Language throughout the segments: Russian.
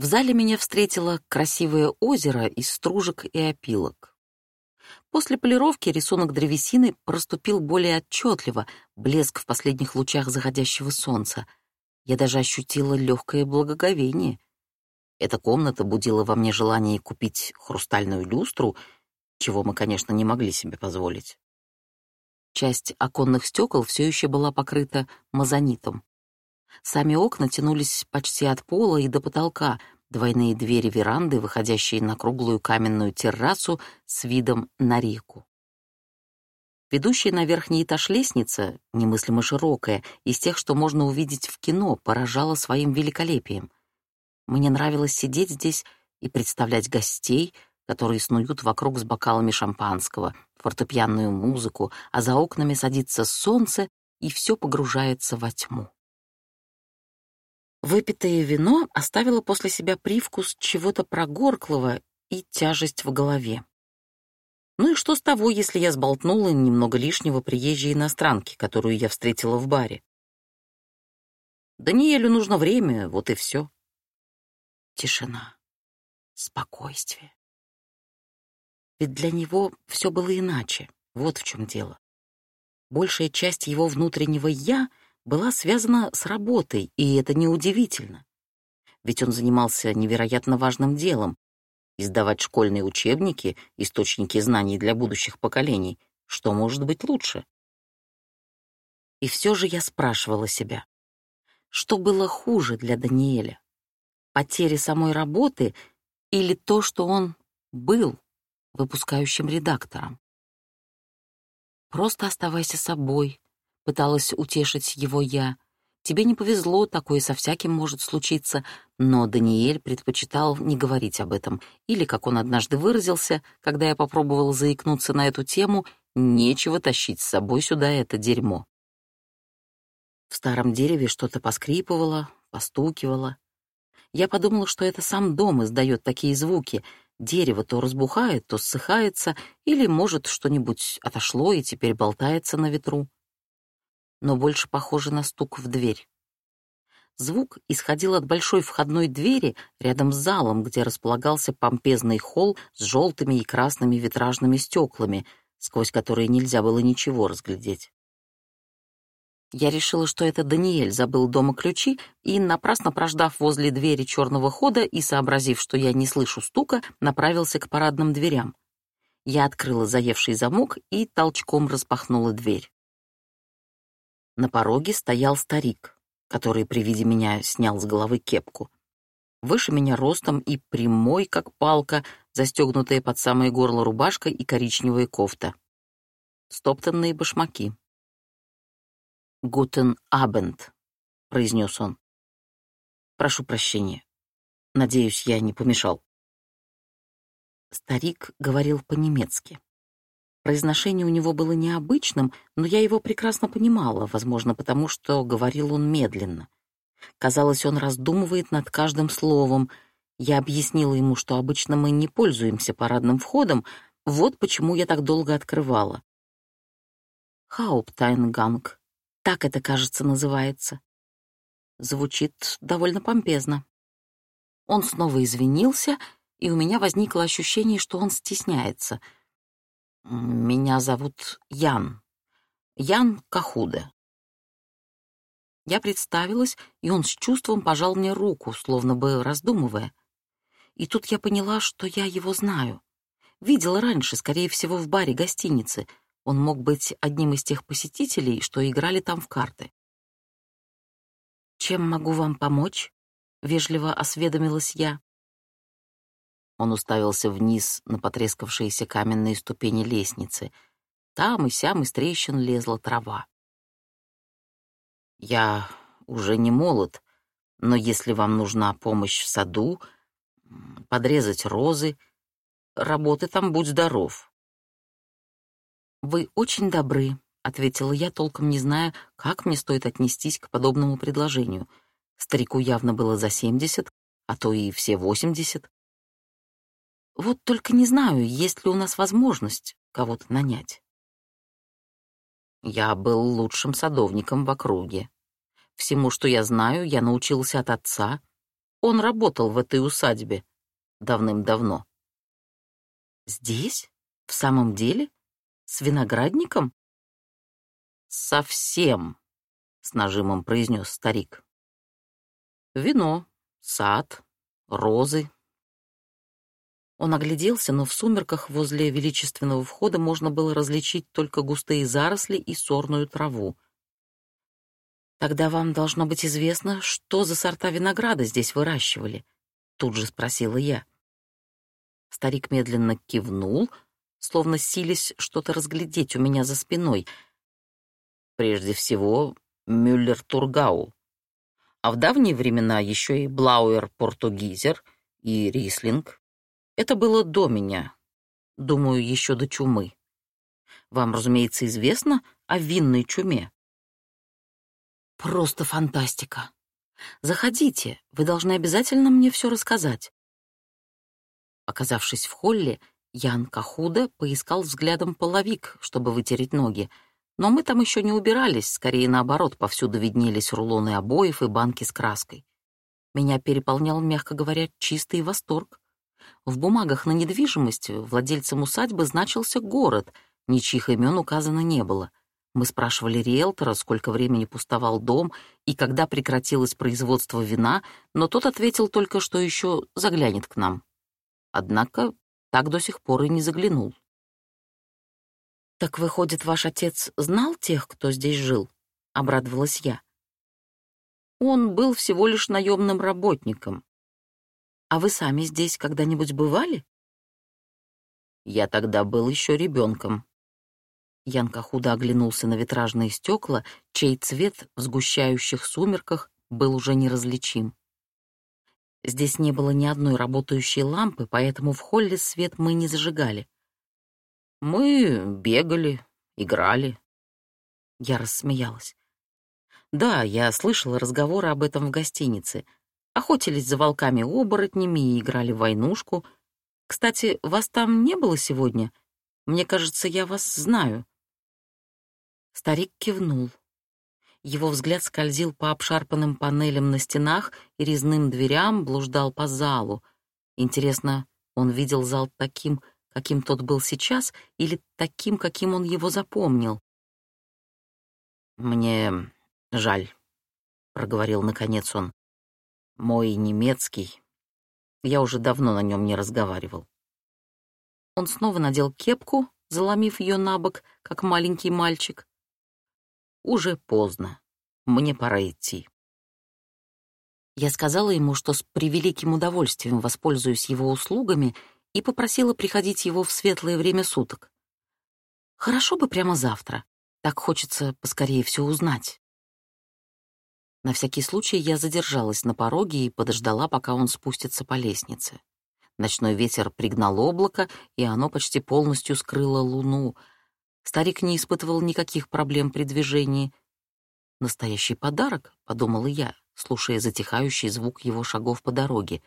В зале меня встретило красивое озеро из стружек и опилок. После полировки рисунок древесины проступил более отчетливо, блеск в последних лучах заходящего солнца. Я даже ощутила легкое благоговение. Эта комната будила во мне желание купить хрустальную люстру, чего мы, конечно, не могли себе позволить. Часть оконных стекол все еще была покрыта мазонитом. Сами окна тянулись почти от пола и до потолка, двойные двери веранды, выходящие на круглую каменную террасу с видом на реку. Ведущая на верхний этаж лестница, немыслимо широкая, из тех, что можно увидеть в кино, поражала своим великолепием. Мне нравилось сидеть здесь и представлять гостей, которые снуют вокруг с бокалами шампанского, фортепианную музыку, а за окнами садится солнце, и все погружается во тьму. Выпитое вино оставило после себя привкус чего-то прогорклого и тяжесть в голове. Ну и что с того, если я сболтнула немного лишнего приезжей иностранки, которую я встретила в баре? Даниэлю нужно время, вот и все. Тишина, спокойствие. Ведь для него все было иначе, вот в чем дело. Большая часть его внутреннего «я» была связана с работой, и это неудивительно. Ведь он занимался невероятно важным делом — издавать школьные учебники, источники знаний для будущих поколений. Что может быть лучше? И все же я спрашивала себя, что было хуже для Даниэля? Потеря самой работы или то, что он был выпускающим редактором? Просто оставайся собой, пыталась утешить его я. Тебе не повезло, такое со всяким может случиться, но Даниэль предпочитал не говорить об этом, или, как он однажды выразился, когда я попробовала заикнуться на эту тему, нечего тащить с собой сюда это дерьмо. В старом дереве что-то поскрипывало, постукивало. Я подумала, что это сам дом издает такие звуки. Дерево то разбухает, то ссыхается, или, может, что-нибудь отошло и теперь болтается на ветру но больше похоже на стук в дверь. Звук исходил от большой входной двери рядом с залом, где располагался помпезный холл с желтыми и красными витражными стеклами, сквозь которые нельзя было ничего разглядеть. Я решила, что это Даниэль забыл дома ключи, и, напрасно прождав возле двери черного хода и сообразив, что я не слышу стука, направился к парадным дверям. Я открыла заевший замок и толчком распахнула дверь. На пороге стоял старик, который при виде меня снял с головы кепку. Выше меня ростом и прямой, как палка, застегнутая под самое горло рубашка и коричневая кофта. Стоптанные башмаки. «Гутен Абенд», — произнес он. «Прошу прощения. Надеюсь, я не помешал». Старик говорил по-немецки. Произношение у него было необычным, но я его прекрасно понимала, возможно, потому что говорил он медленно. Казалось, он раздумывает над каждым словом. Я объяснила ему, что обычно мы не пользуемся парадным входом, вот почему я так долго открывала. Haupteingang. Так это, кажется, называется. Звучит довольно помпезно. Он снова извинился, и у меня возникло ощущение, что он стесняется — меня зовут Ян. Ян Кахуда. Я представилась, и он с чувством пожал мне руку, словно бы раздумывая. И тут я поняла, что я его знаю. Видела раньше, скорее всего, в баре гостиницы. Он мог быть одним из тех посетителей, что играли там в карты. «Чем могу вам помочь?» — вежливо осведомилась я. Он уставился вниз на потрескавшиеся каменные ступени лестницы. Там и сям из трещин лезла трава. «Я уже не молод, но если вам нужна помощь в саду, подрезать розы, работы там будь здоров». «Вы очень добры», — ответила я, толком не зная, как мне стоит отнестись к подобному предложению. Старику явно было за семьдесят, а то и все восемьдесят. Вот только не знаю, есть ли у нас возможность кого-то нанять. Я был лучшим садовником в округе. Всему, что я знаю, я научился от отца. Он работал в этой усадьбе давным-давно. Здесь? В самом деле? С виноградником? Совсем, с нажимом произнес старик. Вино, сад, розы. Он огляделся, но в сумерках возле величественного входа можно было различить только густые заросли и сорную траву. «Тогда вам должно быть известно, что за сорта винограда здесь выращивали?» — тут же спросила я. Старик медленно кивнул, словно сились что-то разглядеть у меня за спиной. Прежде всего, Мюллер-Тургау, а в давние времена еще и Блауэр-Португизер и Рислинг. Это было до меня, думаю, еще до чумы. Вам, разумеется, известно о винной чуме. Просто фантастика. Заходите, вы должны обязательно мне все рассказать. Оказавшись в холле, Ян Кахуда поискал взглядом половик, чтобы вытереть ноги, но мы там еще не убирались, скорее наоборот, повсюду виднелись рулоны обоев и банки с краской. Меня переполнял, мягко говоря, чистый восторг. В бумагах на недвижимость владельцем усадьбы значился город, ничьих имен указано не было. Мы спрашивали риэлтора, сколько времени пустовал дом и когда прекратилось производство вина, но тот ответил только, что еще заглянет к нам. Однако так до сих пор и не заглянул. «Так, выходит, ваш отец знал тех, кто здесь жил?» — обрадовалась я. «Он был всего лишь наемным работником. А вы сами здесь когда-нибудь бывали?» «Я тогда был еще ребенком». Янка худо оглянулся на витражные стекла, чей цвет в сгущающих сумерках был уже неразличим. Здесь не было ни одной работающей лампы, поэтому в холле свет мы не зажигали. Мы бегали, играли. Я рассмеялась. Да, я слышала разговоры об этом в гостинице. Охотились за волками-оборотнями и играли в войнушку. Кстати, вас там не было сегодня? Мне кажется, я вас знаю. Старик кивнул. Его взгляд скользил по обшарпанным панелям на стенах и резным дверям, блуждал по залу. Интересно, он видел зал таким, каким тот был сейчас, или таким, каким он его запомнил? «Мне жаль», — проговорил наконец он. «Мой немецкий. Я уже давно на нем не разговаривал». Он снова надел кепку, заломив ее на бок, как маленький мальчик, уже поздно. Мне пора идти. Я сказала ему, что с превеликим удовольствием воспользуюсь его услугами и попросила приходить его в светлое время суток. Хорошо бы прямо завтра. Так хочется поскорее все узнать. На всякий случай я задержалась на пороге и подождала, пока он спустится по лестнице. Ночной ветер пригнал облако, и оно почти полностью скрыло луну — Старик не испытывал никаких проблем при движении. «Настоящий подарок», — подумала я, слушая затихающий звук его шагов по дороге.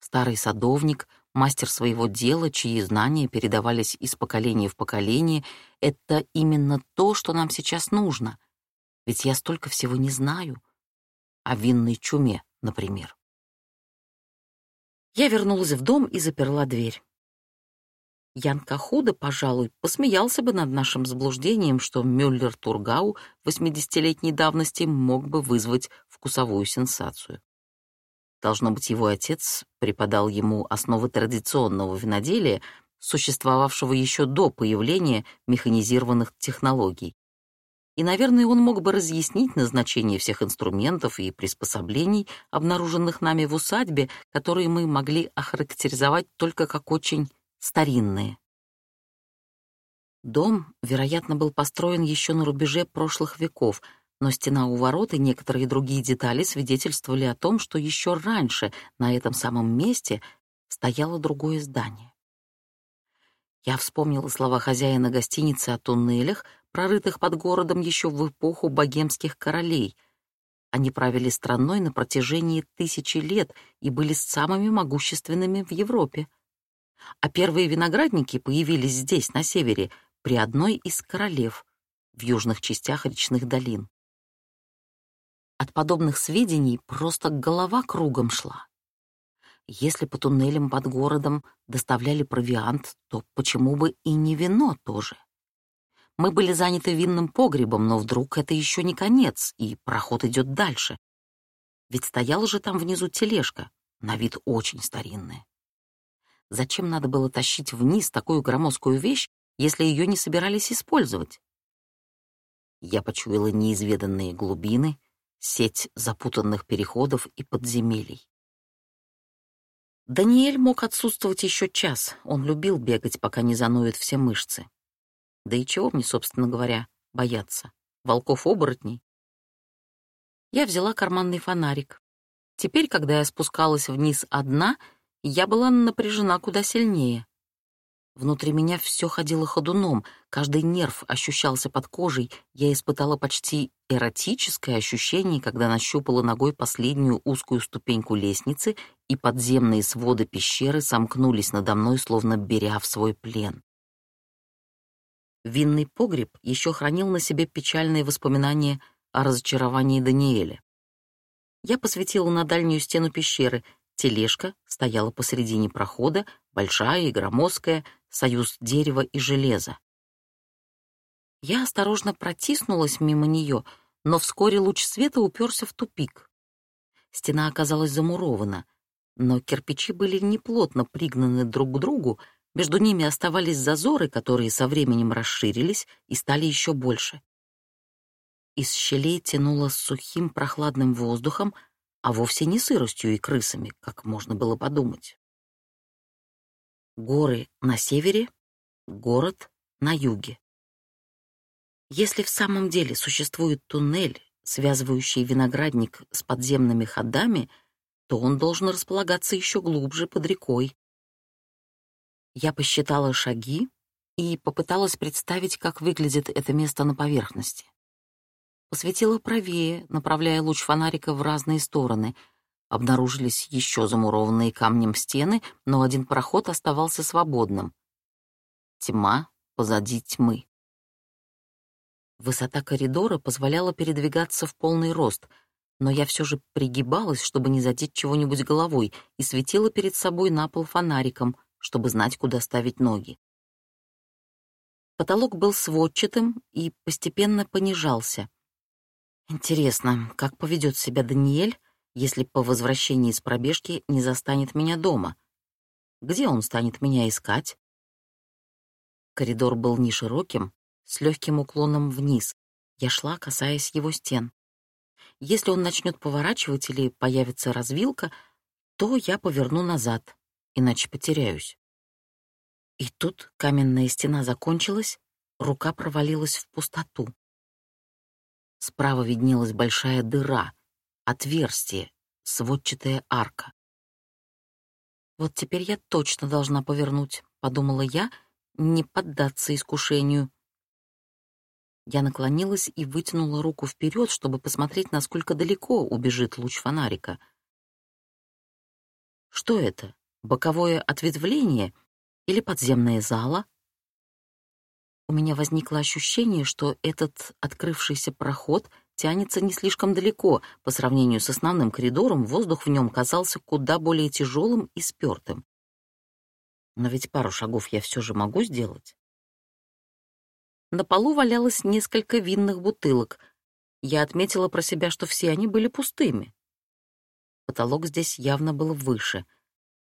Старый садовник, мастер своего дела, чьи знания передавались из поколения в поколение, — это именно то, что нам сейчас нужно. Ведь я столько всего не знаю. О винной чуме, например. Я вернулась в дом и заперла дверь. Ян Кахуда, пожалуй, посмеялся бы над нашим заблуждением, что Мюллер-Тургау 80-летней давности мог бы вызвать вкусовую сенсацию. Должно быть, его отец преподал ему основы традиционного виноделия, существовавшего еще до появления механизированных технологий. И, наверное, он мог бы разъяснить назначение всех инструментов и приспособлений, обнаруженных нами в усадьбе, которые мы могли охарактеризовать только как очень старинные. Дом, вероятно, был построен еще на рубеже прошлых веков, но стена у ворот и некоторые другие детали свидетельствовали о том, что еще раньше на этом самом месте стояло другое здание. Я вспомнила слова хозяина гостиницы о туннелях, прорытых под городом еще в эпоху богемских королей. Они правили страной на протяжении тысячи лет и были самыми могущественными в Европе а первые виноградники появились здесь, на севере, при одной из королев в южных частях речных долин. От подобных сведений просто голова кругом шла. Если по туннелям под городом доставляли провиант, то почему бы и не вино тоже? Мы были заняты винным погребом, но вдруг это еще не конец, и проход идет дальше. Ведь стояла же там внизу тележка, на вид очень старинная. Зачем надо было тащить вниз такую громоздкую вещь, если ее не собирались использовать? Я почуяла неизведанные глубины, сеть запутанных переходов и подземелий. Даниэль мог отсутствовать еще час, он любил бегать, пока не заноют все мышцы. Да и чего мне, собственно говоря, бояться? Волков-оборотней? Я взяла карманный фонарик. Теперь, когда я спускалась вниз одна, я была напряжена куда сильнее. Внутри меня все ходило ходуном, каждый нерв ощущался под кожей, я испытала почти эротическое ощущение, когда нащупала ногой последнюю узкую ступеньку лестницы, и подземные своды пещеры сомкнулись надо мной, словно беря в свой плен. Винный погреб еще хранил на себе печальные воспоминания о разочаровании Даниэля. Я посветила на дальнюю стену пещеры. Тележка стояла посредине прохода, большая и громоздкая, союз дерева и железа. Я осторожно протиснулась мимо нее, но вскоре луч света уперся в тупик. Стена оказалась замурована, но кирпичи были неплотно пригнаны друг к другу, между ними оставались зазоры, которые со временем расширились и стали еще больше. Из щелей тянуло сухим прохладным воздухом, а вовсе не сыростью и крысами, как можно было подумать. Горы на севере, город на юге. Если в самом деле существует туннель, связывающий виноградник с подземными ходами, то он должен располагаться еще глубже под рекой. Я посчитала шаги и попыталась представить, как выглядит это место на поверхности. Посветила правее, направляя луч фонарика в разные стороны — Обнаружились еще замурованные камнем стены, но один проход оставался свободным. Тьма позади тьмы. Высота коридора позволяла передвигаться в полный рост, но я все же пригибалась, чтобы не задеть чего-нибудь головой, и светила перед собой на пол фонариком, чтобы знать, куда ставить ноги. Потолок был сводчатым и постепенно понижался. Интересно, как поведет себя Даниэль, если по возвращении с пробежки не застанет меня дома? Где он станет меня искать? Коридор был не широким, с легким уклоном вниз. Я шла, касаясь его стен. Если он начнет поворачивать или появится развилка, то я поверну назад, иначе потеряюсь. И тут каменная стена закончилась, рука провалилась в пустоту. Справа виднелась большая дыра, отверстие, сводчатая арка. «Вот теперь я точно должна повернуть», — подумала я, не поддаться искушению. Я наклонилась и вытянула руку вперед, чтобы посмотреть, насколько далеко убежит луч фонарика. Что это? Боковое ответвление или подземная зала? У меня возникло ощущение, что этот открывшийся проход тянется не слишком далеко. По сравнению с основным коридором, воздух в нем казался куда более тяжелым и спертым. Но ведь пару шагов я все же могу сделать. На полу валялось несколько винных бутылок. Я отметила про себя, что все они были пустыми. Потолок здесь явно был выше.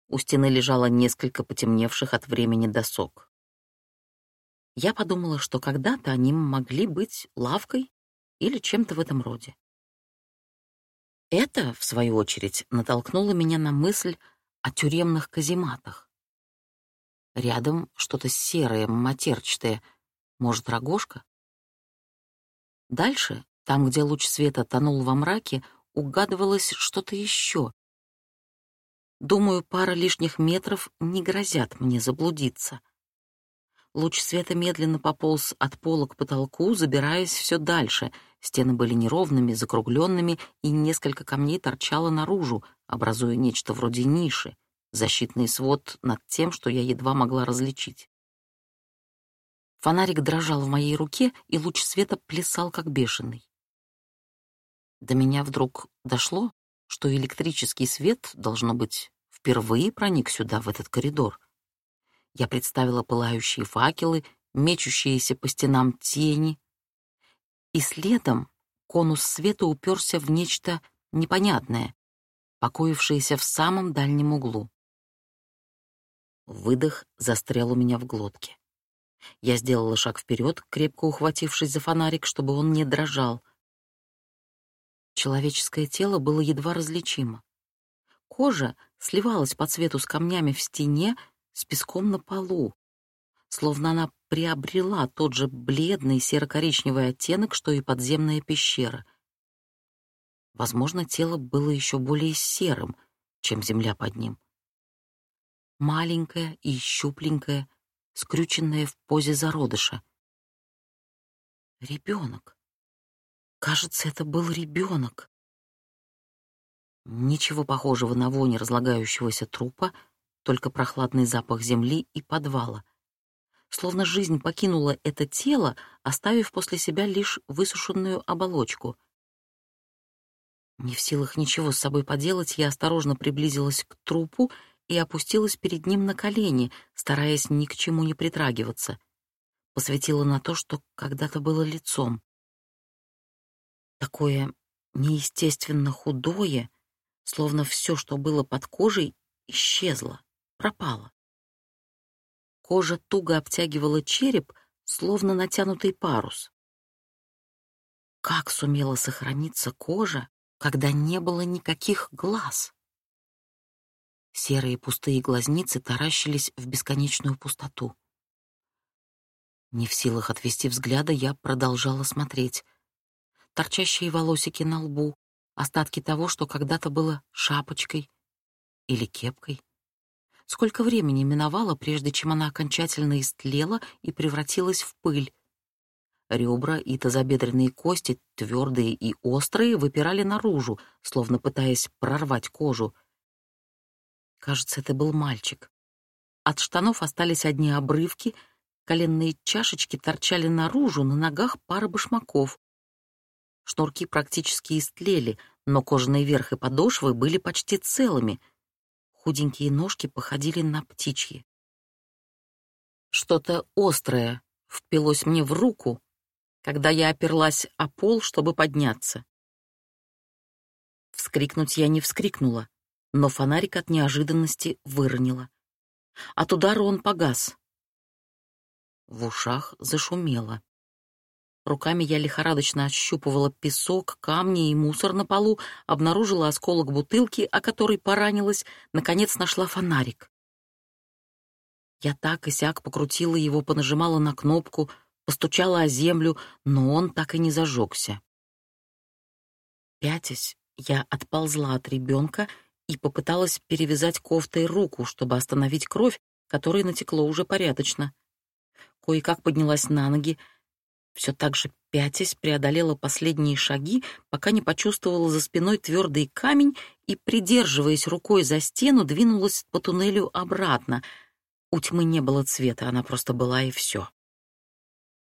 У стены лежало несколько потемневших от времени досок. Я подумала, что когда-то они могли быть лавкой или чем-то в этом роде. Это, в свою очередь, натолкнуло меня на мысль о тюремных казематах. Рядом что-то серое, матерчатое, может, рогожка? Дальше, там, где луч света тонул во мраке, угадывалось что-то еще. Думаю, пара лишних метров не грозят мне заблудиться — Луч света медленно пополз от пола к потолку, забираясь все дальше. Стены были неровными, закругленными, и несколько камней торчало наружу, образуя нечто вроде ниши, защитный свод над тем, что я едва могла различить. Фонарик дрожал в моей руке, и луч света плясал, как бешеный. До меня вдруг дошло, что электрический свет, должно быть, впервые проник сюда, в этот коридор. Я представила пылающие факелы, мечущиеся по стенам тени, и следом конус света уперся в нечто непонятное, покоившееся в самом дальнем углу. Выдох застрял у меня в глотке. Я сделала шаг вперед, крепко ухватившись за фонарик, чтобы он не дрожал. Человеческое тело было едва различимо. Кожа сливалась по цвету с камнями в стене, с песком на полу, словно она приобрела тот же бледный серо-коричневый оттенок, что и подземная пещера. Возможно, тело было еще более серым, чем земля под ним. Маленькое и щупленькое, скрюченное в позе зародыша. Ребенок. Кажется, это был ребенок. Ничего похожего на вонь разлагающегося трупа, только прохладный запах земли и подвала. Словно жизнь покинула это тело, оставив после себя лишь высушенную оболочку. Не в силах ничего с собой поделать, я осторожно приблизилась к трупу и опустилась перед ним на колени, стараясь ни к чему не притрагиваться. Посветила на то, что когда-то было лицом. Такое неестественно худое, словно все, что было под кожей, исчезло, пропало. Кожа туго обтягивала череп, словно натянутый парус. Как сумела сохраниться кожа, когда не было никаких глаз? Серые пустые глазницы таращились в бесконечную пустоту. Не в силах отвести взгляда, я продолжала смотреть. Торчащие волосики на лбу, остатки того, что когда-то было шапочкой или кепкой. Сколько времени миновало, прежде чем она окончательно истлела и превратилась в пыль. Ребра и тазобедренные кости, твердые и острые, выпирали наружу, словно пытаясь прорвать кожу — Кажется, это был мальчик. От штанов остались одни обрывки, коленные чашечки торчали наружу, на ногах пара башмаков. Шнурки практически истлели, но кожаный верх и подошвы были почти целыми. Худенькие ножки походили на птичьи. Что-то острое впилось мне в руку, когда я оперлась о пол, чтобы подняться. Вскрикнуть я не вскрикнула но фонарик от неожиданности выронила. От удара он погас. В ушах зашумело. Руками я лихорадочно ощупывала песок, камни и мусор на полу, обнаружила осколок бутылки, о которой поранилась, наконец нашла фонарик. Я так и сяк покрутила его, понажимала на кнопку, постучала о землю, но он так и не зажегся. Пятясь, я отползла от ребенка и попыталась перевязать кофтой руку, чтобы остановить кровь, которой натекло уже порядочно. Кое-как поднялась на ноги, все так же пятясь преодолела последние шаги, пока не почувствовала за спиной твердый камень и, придерживаясь рукой за стену, двинулась по туннелю обратно. У тьмы не было цвета, она просто была и все.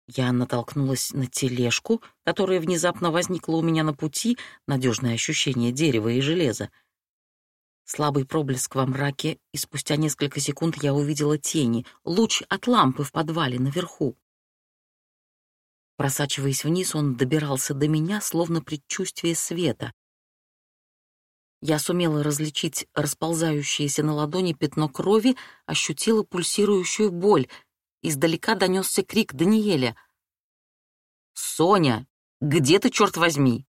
Я натолкнулась на тележку, которая внезапно возникла у меня на пути, надежное ощущение дерева и железа — Слабый проблеск во мраке, и спустя несколько секунд я увидела тени, луч от лампы в подвале наверху. Просачиваясь вниз, он добирался до меня, словно предчувствие света. Я сумела различить расползающееся на ладони пятно крови, ощутила пульсирующую боль. Издалека донесся крик Даниэля. «Соня, где ты, черт возьми?»